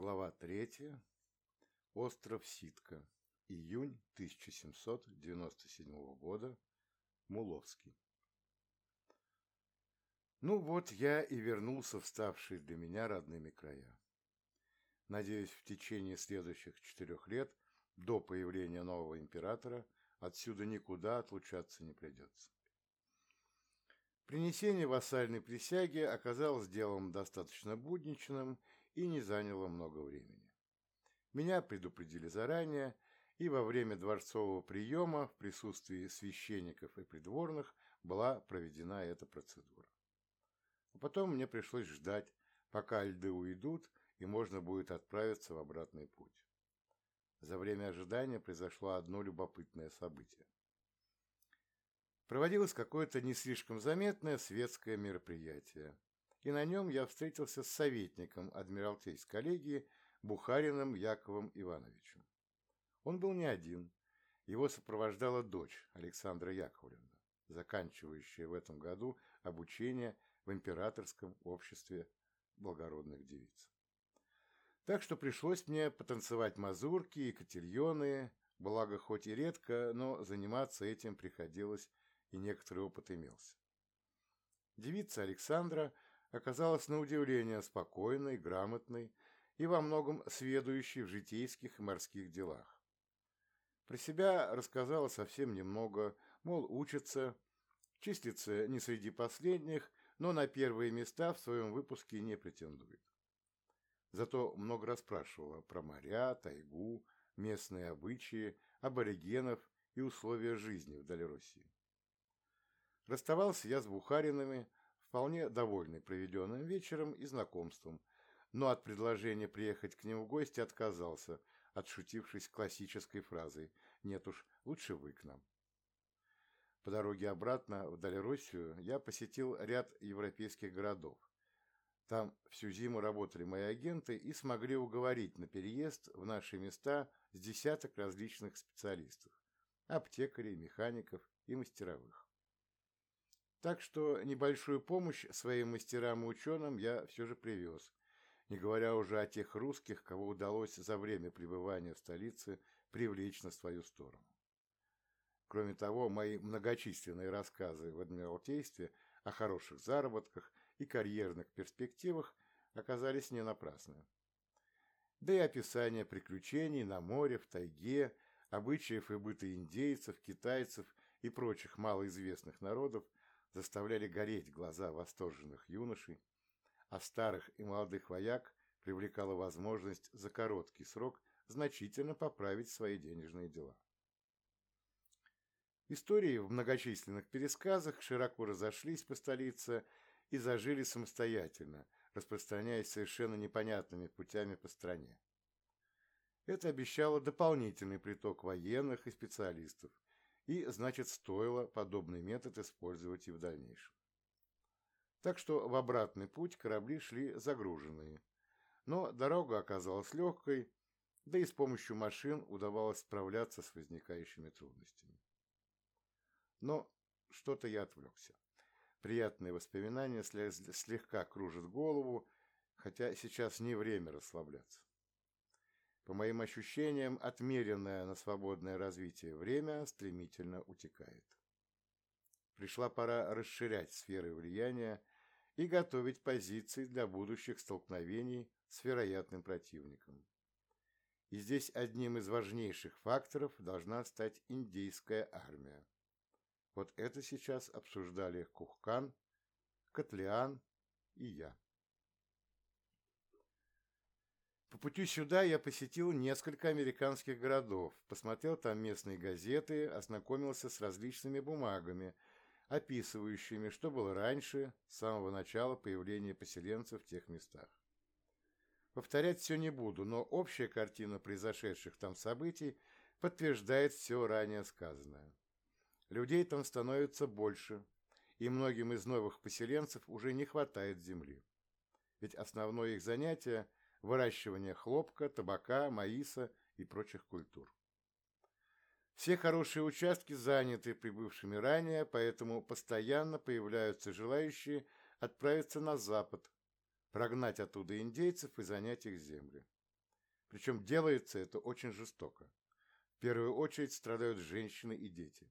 Глава третья. Остров Ситка. Июнь 1797 года. Муловский. Ну вот я и вернулся в ставшие для меня родными края. Надеюсь, в течение следующих четырех лет, до появления нового императора, отсюда никуда отлучаться не придется. Принесение вассальной присяги оказалось делом достаточно будничным и не заняло много времени. Меня предупредили заранее, и во время дворцового приема в присутствии священников и придворных была проведена эта процедура. А потом мне пришлось ждать, пока льды уйдут, и можно будет отправиться в обратный путь. За время ожидания произошло одно любопытное событие проводилось какое-то не слишком заметное светское мероприятие, и на нем я встретился с советником Адмиралтейской коллегии Бухариным Яковом Ивановичем. Он был не один, его сопровождала дочь Александра Яковлевна, заканчивающая в этом году обучение в императорском обществе благородных девиц. Так что пришлось мне потанцевать мазурки и котельоны, благо хоть и редко, но заниматься этим приходилось и некоторый опыт имелся. Девица Александра оказалась на удивление спокойной, грамотной и во многом сведущей в житейских и морских делах. Про себя рассказала совсем немного, мол, учится, числится не среди последних, но на первые места в своем выпуске не претендует. Зато много расспрашивала про моря, тайгу, местные обычаи, аборигенов и условия жизни в Дальроссии. Расставался я с Бухариными, вполне довольный проведенным вечером и знакомством, но от предложения приехать к ним в гости отказался, отшутившись классической фразой «Нет уж, лучше вы к нам». По дороге обратно в Дальроссию я посетил ряд европейских городов. Там всю зиму работали мои агенты и смогли уговорить на переезд в наши места с десяток различных специалистов – аптекарей, механиков и мастеровых. Так что небольшую помощь своим мастерам и ученым я все же привез, не говоря уже о тех русских, кого удалось за время пребывания в столице привлечь на свою сторону. Кроме того, мои многочисленные рассказы в Адмиралтействе о хороших заработках и карьерных перспективах оказались не напрасны. Да и описание приключений на море, в тайге, обычаев и быта индейцев, китайцев и прочих малоизвестных народов – заставляли гореть глаза восторженных юношей, а старых и молодых вояк привлекала возможность за короткий срок значительно поправить свои денежные дела. Истории в многочисленных пересказах широко разошлись по столице и зажили самостоятельно, распространяясь совершенно непонятными путями по стране. Это обещало дополнительный приток военных и специалистов, и, значит, стоило подобный метод использовать и в дальнейшем. Так что в обратный путь корабли шли загруженные, но дорога оказалась легкой, да и с помощью машин удавалось справляться с возникающими трудностями. Но что-то я отвлекся. Приятные воспоминания слегка кружат голову, хотя сейчас не время расслабляться. По моим ощущениям, отмеренное на свободное развитие время стремительно утекает. Пришла пора расширять сферы влияния и готовить позиции для будущих столкновений с вероятным противником. И здесь одним из важнейших факторов должна стать индийская армия. Вот это сейчас обсуждали Кухкан, Котлеан и я. По пути сюда я посетил несколько американских городов, посмотрел там местные газеты, ознакомился с различными бумагами, описывающими, что было раньше, с самого начала появления поселенцев в тех местах. Повторять все не буду, но общая картина произошедших там событий подтверждает все ранее сказанное. Людей там становится больше, и многим из новых поселенцев уже не хватает земли. Ведь основное их занятие – выращивания хлопка, табака, маиса и прочих культур. Все хорошие участки заняты прибывшими ранее, поэтому постоянно появляются желающие отправиться на запад, прогнать оттуда индейцев и занять их земли. Причем делается это очень жестоко. В первую очередь страдают женщины и дети.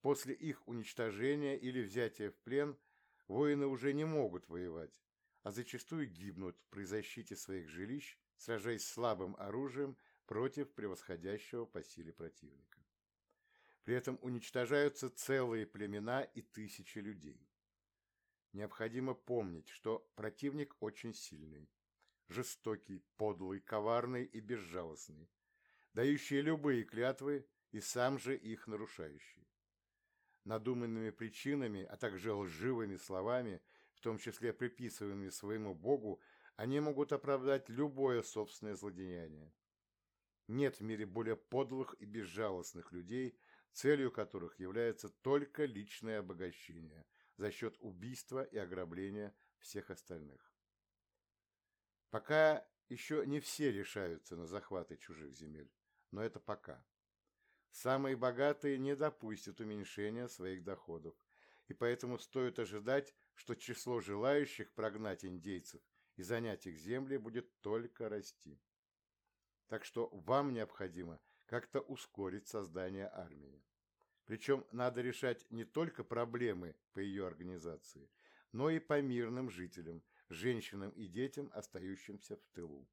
После их уничтожения или взятия в плен воины уже не могут воевать, а зачастую гибнут при защите своих жилищ, сражаясь слабым оружием против превосходящего по силе противника. При этом уничтожаются целые племена и тысячи людей. Необходимо помнить, что противник очень сильный, жестокий, подлый, коварный и безжалостный, дающий любые клятвы и сам же их нарушающий. Надуманными причинами, а также лживыми словами, том числе приписываемыми своему Богу, они могут оправдать любое собственное злодеяние. Нет в мире более подлых и безжалостных людей, целью которых является только личное обогащение за счет убийства и ограбления всех остальных. Пока еще не все решаются на захваты чужих земель, но это пока. Самые богатые не допустят уменьшения своих доходов, и поэтому стоит ожидать, что число желающих прогнать индейцев и занять их земли будет только расти. Так что вам необходимо как-то ускорить создание армии. Причем надо решать не только проблемы по ее организации, но и по мирным жителям, женщинам и детям, остающимся в тылу.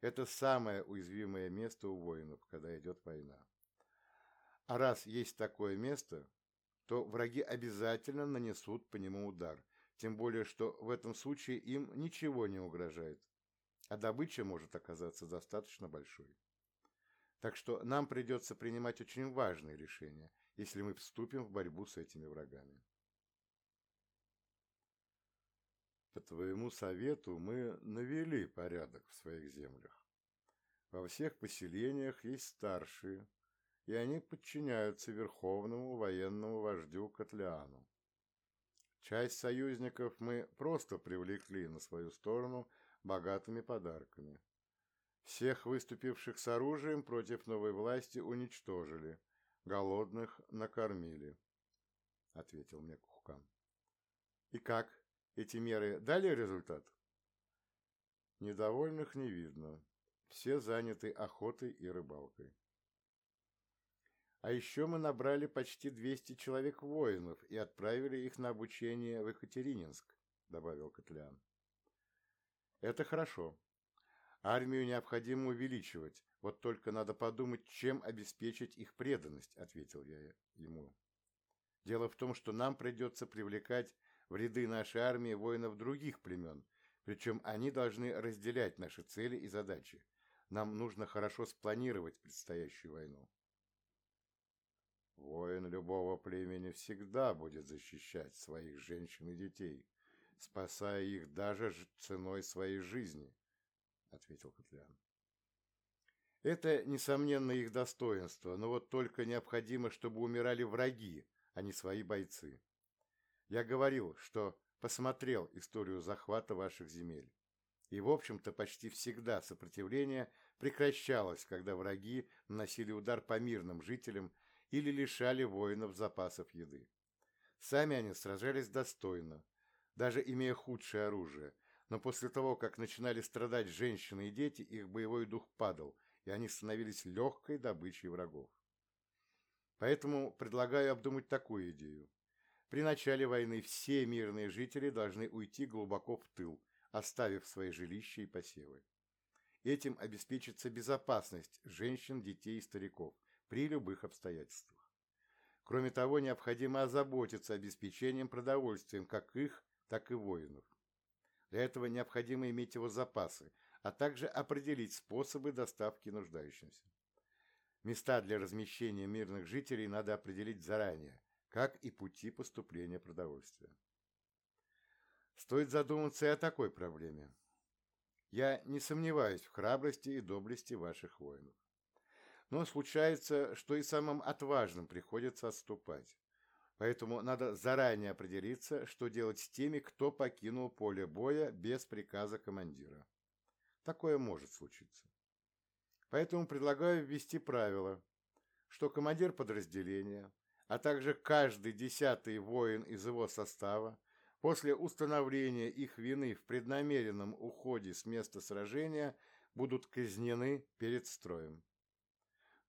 Это самое уязвимое место у воинов, когда идет война. А раз есть такое место, то враги обязательно нанесут по нему удар, тем более, что в этом случае им ничего не угрожает, а добыча может оказаться достаточно большой. Так что нам придется принимать очень важные решения, если мы вступим в борьбу с этими врагами. По твоему совету мы навели порядок в своих землях. Во всех поселениях есть старшие, и они подчиняются верховному военному вождю Котлеану. Часть союзников мы просто привлекли на свою сторону богатыми подарками. Всех выступивших с оружием против новой власти уничтожили, голодных накормили, — ответил мне Кухкан. И как, эти меры дали результат? Недовольных не видно. Все заняты охотой и рыбалкой. А еще мы набрали почти 200 человек воинов и отправили их на обучение в Екатерининск, добавил Котлян. Это хорошо. Армию необходимо увеличивать, вот только надо подумать, чем обеспечить их преданность, ответил я ему. Дело в том, что нам придется привлекать в ряды нашей армии воинов других племен, причем они должны разделять наши цели и задачи. Нам нужно хорошо спланировать предстоящую войну. Воин любого племени всегда будет защищать своих женщин и детей, спасая их даже ценой своей жизни, — ответил Котлян. Это, несомненно, их достоинство, но вот только необходимо, чтобы умирали враги, а не свои бойцы. Я говорил, что посмотрел историю захвата ваших земель. И, в общем-то, почти всегда сопротивление прекращалось, когда враги наносили удар по мирным жителям или лишали воинов запасов еды. Сами они сражались достойно, даже имея худшее оружие, но после того, как начинали страдать женщины и дети, их боевой дух падал, и они становились легкой добычей врагов. Поэтому предлагаю обдумать такую идею. При начале войны все мирные жители должны уйти глубоко в тыл, оставив свои жилища и посевы. Этим обеспечится безопасность женщин, детей и стариков, при любых обстоятельствах. Кроме того, необходимо озаботиться обеспечением продовольствием как их, так и воинов. Для этого необходимо иметь его запасы, а также определить способы доставки нуждающимся. Места для размещения мирных жителей надо определить заранее, как и пути поступления продовольствия. Стоит задуматься и о такой проблеме. Я не сомневаюсь в храбрости и доблести ваших воинов. Но случается, что и самым отважным приходится отступать. Поэтому надо заранее определиться, что делать с теми, кто покинул поле боя без приказа командира. Такое может случиться. Поэтому предлагаю ввести правило, что командир подразделения, а также каждый десятый воин из его состава после установления их вины в преднамеренном уходе с места сражения будут казнены перед строем.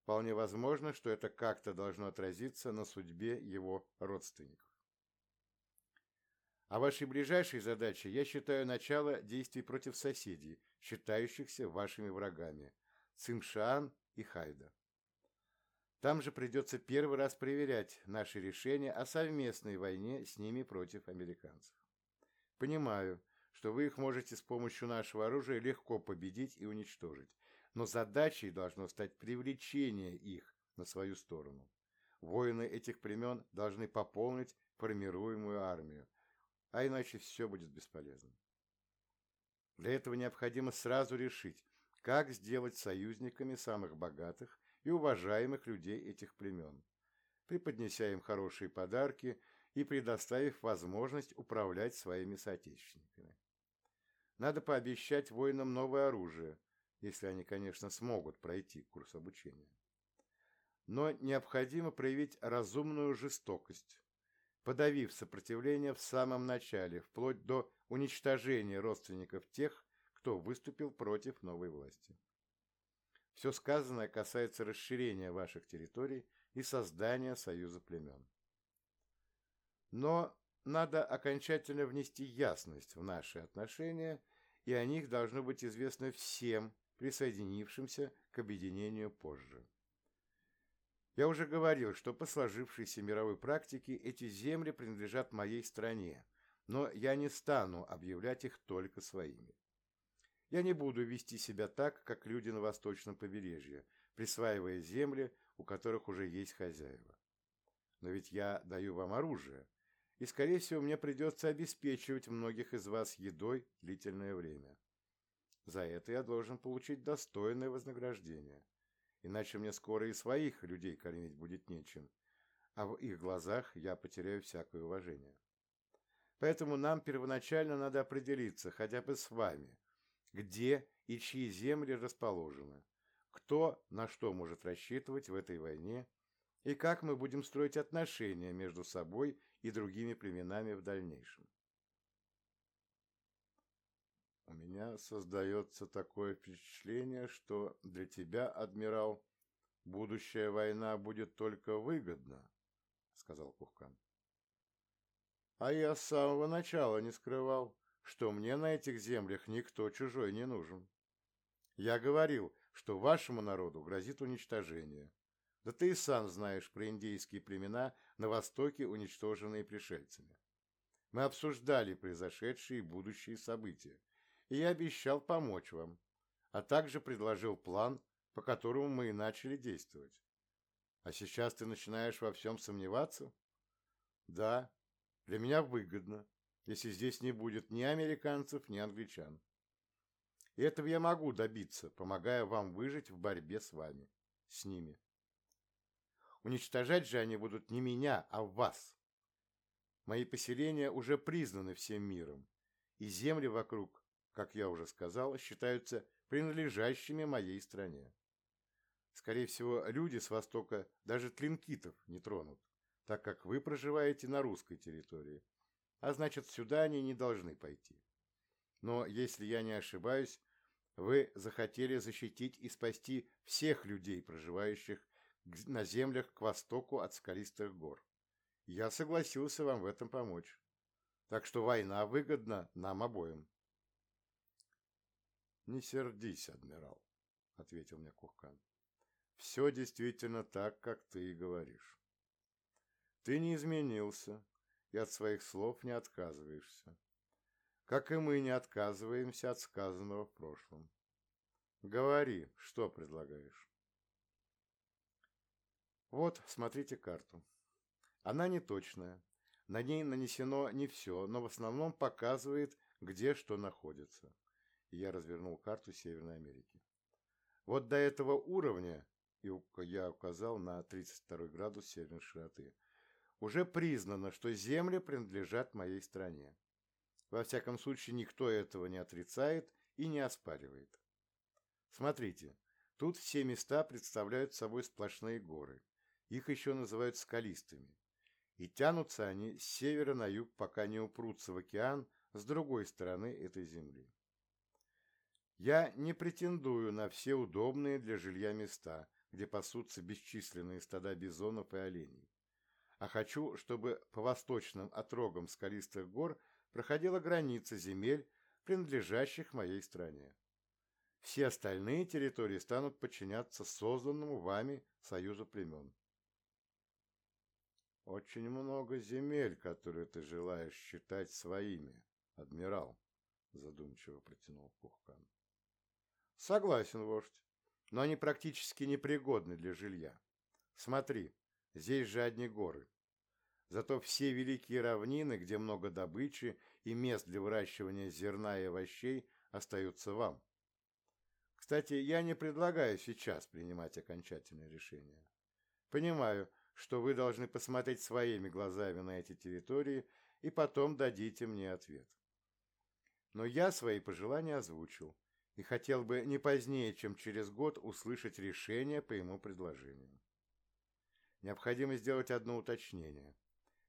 Вполне возможно, что это как-то должно отразиться на судьбе его родственников. А вашей ближайшей задачей я считаю начало действий против соседей, считающихся вашими врагами – Цимшан и Хайда. Там же придется первый раз проверять наши решения о совместной войне с ними против американцев. Понимаю, что вы их можете с помощью нашего оружия легко победить и уничтожить, но задачей должно стать привлечение их на свою сторону. Воины этих племен должны пополнить формируемую армию, а иначе все будет бесполезно. Для этого необходимо сразу решить, как сделать союзниками самых богатых и уважаемых людей этих племен, преподнеся им хорошие подарки и предоставив возможность управлять своими соотечественниками. Надо пообещать воинам новое оружие, если они, конечно, смогут пройти курс обучения. Но необходимо проявить разумную жестокость, подавив сопротивление в самом начале, вплоть до уничтожения родственников тех, кто выступил против новой власти. Все сказанное касается расширения ваших территорий и создания союза племен. Но надо окончательно внести ясность в наши отношения, и о них должно быть известно всем, присоединившимся к объединению позже. Я уже говорил, что по сложившейся мировой практике эти земли принадлежат моей стране, но я не стану объявлять их только своими. Я не буду вести себя так, как люди на восточном побережье, присваивая земли, у которых уже есть хозяева. Но ведь я даю вам оружие, и, скорее всего, мне придется обеспечивать многих из вас едой длительное время. За это я должен получить достойное вознаграждение, иначе мне скоро и своих людей кормить будет нечем, а в их глазах я потеряю всякое уважение. Поэтому нам первоначально надо определиться хотя бы с вами, где и чьи земли расположены, кто на что может рассчитывать в этой войне и как мы будем строить отношения между собой и другими племенами в дальнейшем. У меня создается такое впечатление, что для тебя, адмирал, будущая война будет только выгодна, сказал Кухкан. А я с самого начала не скрывал, что мне на этих землях никто чужой не нужен. Я говорил, что вашему народу грозит уничтожение, да ты и сам знаешь про индейские племена на востоке, уничтоженные пришельцами. Мы обсуждали произошедшие и будущие события, и я обещал помочь вам, а также предложил план, по которому мы и начали действовать. А сейчас ты начинаешь во всем сомневаться? Да, для меня выгодно, если здесь не будет ни американцев, ни англичан. И этого я могу добиться, помогая вам выжить в борьбе с вами, с ними. Уничтожать же они будут не меня, а вас. Мои поселения уже признаны всем миром, и земли вокруг, как я уже сказал, считаются принадлежащими моей стране. Скорее всего, люди с востока даже тлинкитов не тронут, так как вы проживаете на русской территории, а значит, сюда они не должны пойти. Но, если я не ошибаюсь, вы захотели защитить и спасти всех людей, проживающих на землях к востоку от скалистых гор. Я согласился вам в этом помочь. Так что война выгодна нам обоим. «Не сердись, адмирал», — ответил мне Кухкан. «Все действительно так, как ты и говоришь. Ты не изменился и от своих слов не отказываешься, как и мы не отказываемся от сказанного в прошлом. Говори, что предлагаешь?» Вот, смотрите карту. Она неточная. На ней нанесено не все, но в основном показывает, где что находится. Я развернул карту Северной Америки. Вот до этого уровня, и я указал на 32 градус северной широты, уже признано, что земли принадлежат моей стране. Во всяком случае, никто этого не отрицает и не оспаривает. Смотрите, тут все места представляют собой сплошные горы. Их еще называют скалистыми. И тянутся они с севера на юг, пока не упрутся в океан с другой стороны этой земли. Я не претендую на все удобные для жилья места, где пасутся бесчисленные стада бизонов и оленей, а хочу, чтобы по восточным отрогам скалистых гор проходила граница земель, принадлежащих моей стране. Все остальные территории станут подчиняться созданному вами союзу племен. Очень много земель, которые ты желаешь считать своими, адмирал, задумчиво протянул Кухкан. Согласен, вождь, но они практически непригодны для жилья. Смотри, здесь же одни горы. Зато все великие равнины, где много добычи и мест для выращивания зерна и овощей, остаются вам. Кстати, я не предлагаю сейчас принимать окончательное решение. Понимаю, что вы должны посмотреть своими глазами на эти территории и потом дадите мне ответ. Но я свои пожелания озвучил и хотел бы не позднее, чем через год, услышать решение по ему предложению. Необходимо сделать одно уточнение.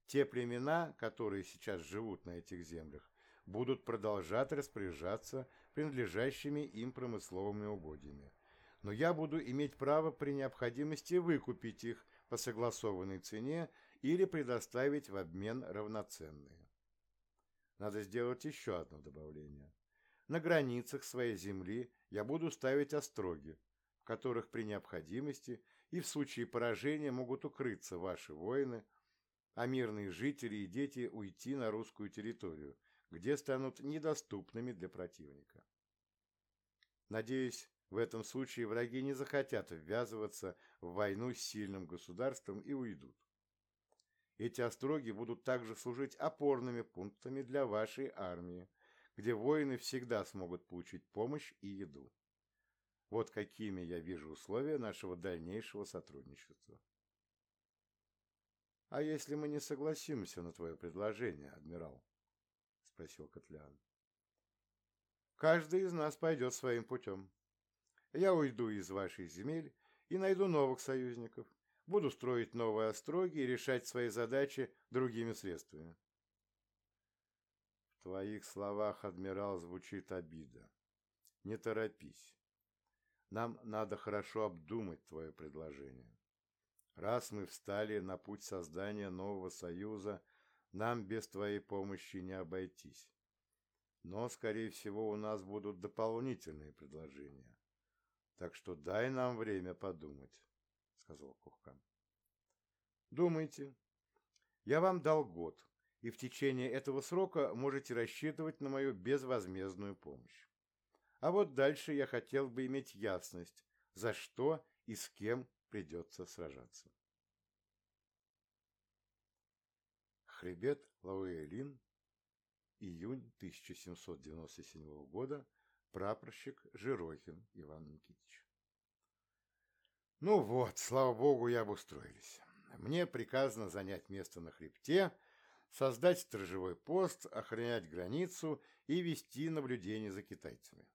Те племена, которые сейчас живут на этих землях, будут продолжать распоряжаться принадлежащими им промысловыми угодьями. Но я буду иметь право при необходимости выкупить их по согласованной цене или предоставить в обмен равноценные. Надо сделать еще одно добавление. На границах своей земли я буду ставить остроги, в которых при необходимости и в случае поражения могут укрыться ваши воины, а мирные жители и дети уйти на русскую территорию, где станут недоступными для противника. Надеюсь, в этом случае враги не захотят ввязываться в войну с сильным государством и уйдут. Эти остроги будут также служить опорными пунктами для вашей армии, где воины всегда смогут получить помощь и еду. Вот какими я вижу условия нашего дальнейшего сотрудничества. — А если мы не согласимся на твое предложение, адмирал? — спросил Котлян. — Каждый из нас пойдет своим путем. Я уйду из ваших земель и найду новых союзников, буду строить новые остроги и решать свои задачи другими средствами твоих словах, адмирал, звучит обида. Не торопись. Нам надо хорошо обдумать твое предложение. Раз мы встали на путь создания нового союза, нам без твоей помощи не обойтись. Но, скорее всего, у нас будут дополнительные предложения. Так что дай нам время подумать, — сказал Кухкан. Думайте. Я вам дал год и в течение этого срока можете рассчитывать на мою безвозмездную помощь. А вот дальше я хотел бы иметь ясность, за что и с кем придется сражаться. Хребет Лауэлин, июнь 1797 года, прапорщик Жирохин Иван Никитич. Ну вот, слава богу, и обустроились. Мне приказано занять место на хребте, создать сторожевой пост, охранять границу и вести наблюдение за китайцами.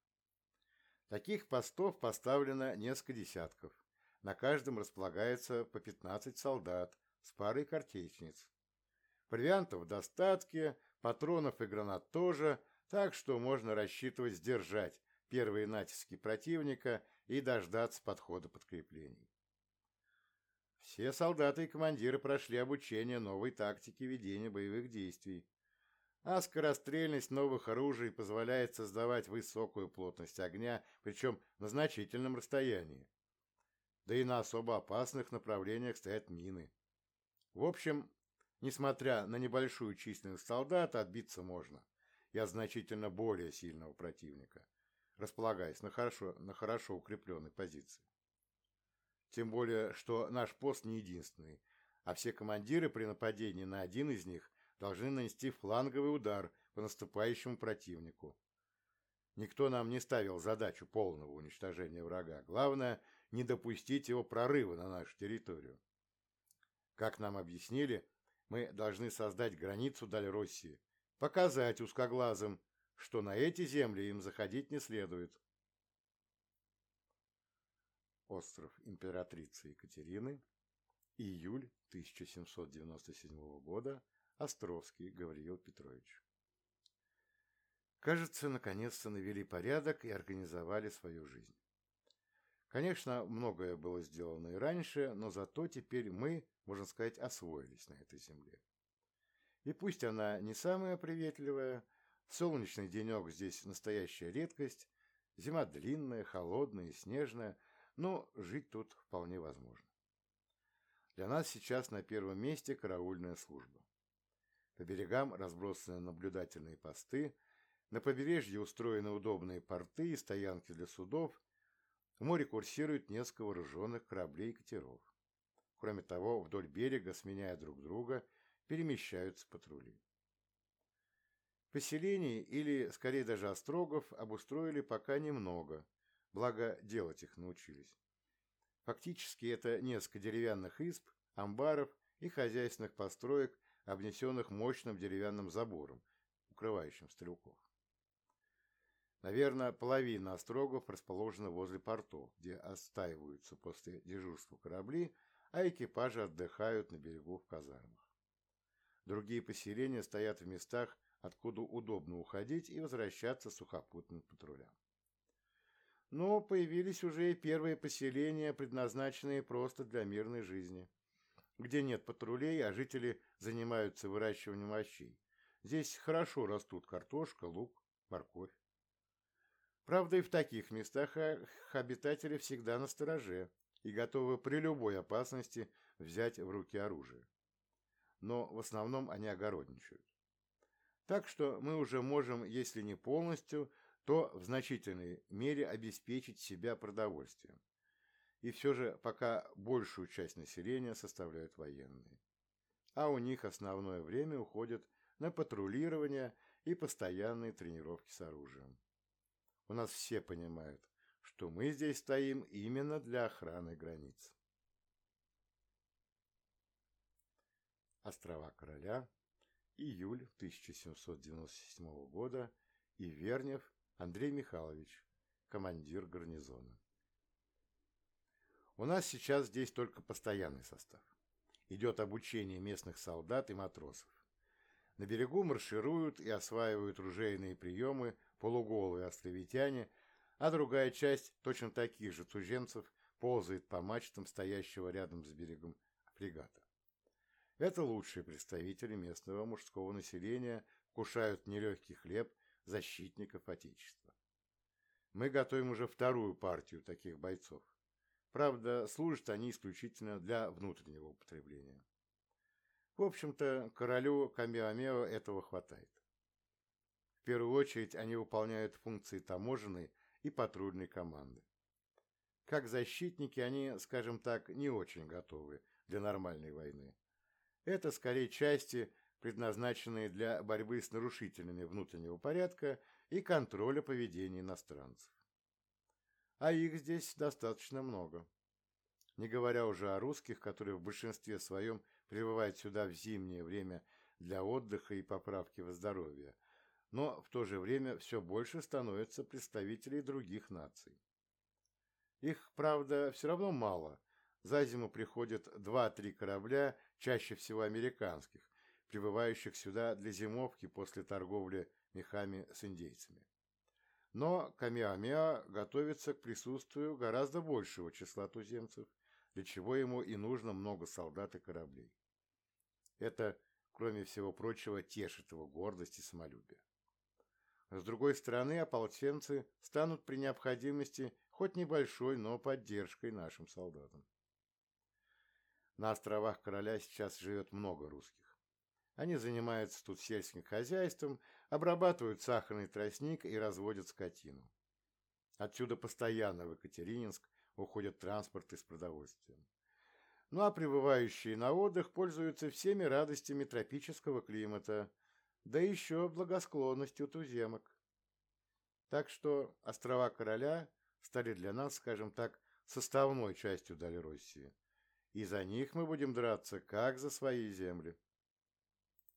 Таких постов поставлено несколько десятков. На каждом располагается по 15 солдат с парой картечниц. Провиантов в достатке, патронов и гранат тоже, так что можно рассчитывать сдержать первые натиски противника и дождаться подхода подкреплений. Все солдаты и командиры прошли обучение новой тактике ведения боевых действий, а скорострельность новых оружий позволяет создавать высокую плотность огня, причем на значительном расстоянии. Да и на особо опасных направлениях стоят мины. В общем, несмотря на небольшую численность солдат, отбиться можно и от значительно более сильного противника, располагаясь на хорошо, на хорошо укрепленной позиции. Тем более, что наш пост не единственный, а все командиры при нападении на один из них должны нанести фланговый удар по наступающему противнику. Никто нам не ставил задачу полного уничтожения врага. Главное, не допустить его прорыва на нашу территорию. Как нам объяснили, мы должны создать границу Дальроссии, показать узкоглазым, что на эти земли им заходить не следует. Остров императрицы Екатерины. Июль 1797 года. Островский Гавриил Петрович. Кажется, наконец-то навели порядок и организовали свою жизнь. Конечно, многое было сделано и раньше, но зато теперь мы, можно сказать, освоились на этой земле. И пусть она не самая приветливая, солнечный денек здесь настоящая редкость, зима длинная, холодная и снежная, но жить тут вполне возможно. Для нас сейчас на первом месте караульная служба. По берегам разбросаны наблюдательные посты, на побережье устроены удобные порты и стоянки для судов, в море курсируют несколько вооруженных кораблей и катеров. Кроме того, вдоль берега, сменяя друг друга, перемещаются патрули. Поселений, или скорее даже острогов, обустроили пока немного, благо делать их научились. Фактически это несколько деревянных изб, амбаров и хозяйственных построек, обнесенных мощным деревянным забором, укрывающим стрелков. Наверное, половина острогов расположена возле портов, где отстаиваются после дежурства корабли, а экипажи отдыхают на берегу в казармах. Другие поселения стоят в местах, откуда удобно уходить и возвращаться сухопутным патрулям. Но появились уже и первые поселения, предназначенные просто для мирной жизни, где нет патрулей, а жители занимаются выращиванием овощей. Здесь хорошо растут картошка, лук, морковь. Правда, и в таких местах обитатели всегда на стороже и готовы при любой опасности взять в руки оружие. Но в основном они огородничают. Так что мы уже можем, если не полностью, то в значительной мере обеспечить себя продовольствием. И все же пока большую часть населения составляют военные. А у них основное время уходит на патрулирование и постоянные тренировки с оружием. У нас все понимают, что мы здесь стоим именно для охраны границ. Острова Короля, июль 1797 года, и Вернев Андрей Михайлович, командир гарнизона. У нас сейчас здесь только постоянный состав. Идет обучение местных солдат и матросов. На берегу маршируют и осваивают ружейные приемы полуголые островитяне, а другая часть точно таких же туземцев ползает по мачтам стоящего рядом с берегом фрегата. Это лучшие представители местного мужского населения, кушают нелегкий хлеб защитников Отечества. Мы готовим уже вторую партию таких бойцов. Правда, служат они исключительно для внутреннего употребления. В общем-то, королю Камеомео этого хватает. В первую очередь они выполняют функции таможенной и патрульной команды. Как защитники они, скажем так, не очень готовы для нормальной войны. Это скорее части, предназначенные для борьбы с нарушителями внутреннего порядка и контроля поведения иностранцев. А их здесь достаточно много. Не говоря уже о русских, которые в большинстве своем прибывают сюда в зимнее время для отдыха и поправки во здоровье, но в то же время все больше становится представителей других наций. Их, правда, все равно мало. За зиму приходят два-три корабля, чаще всего американских, прибывающих сюда для зимовки после торговли мехами с индейцами. Но Камиамеа готовится к присутствию гораздо большего числа туземцев, для чего ему и нужно много солдат и кораблей. Это, кроме всего прочего, тешит его гордость и самолюбие. С другой стороны, ополченцы станут при необходимости хоть небольшой, но поддержкой нашим солдатам. На островах короля сейчас живет много русских. Они занимаются тут сельским хозяйством, обрабатывают сахарный тростник и разводят скотину. Отсюда постоянно в Екатерининск уходят транспорты с продовольствием. Ну а прибывающие на отдых пользуются всеми радостями тропического климата, да еще благосклонностью туземок. Так что острова Короля стали для нас, скажем так, составной частью Дальроссии, и за них мы будем драться, как за свои земли.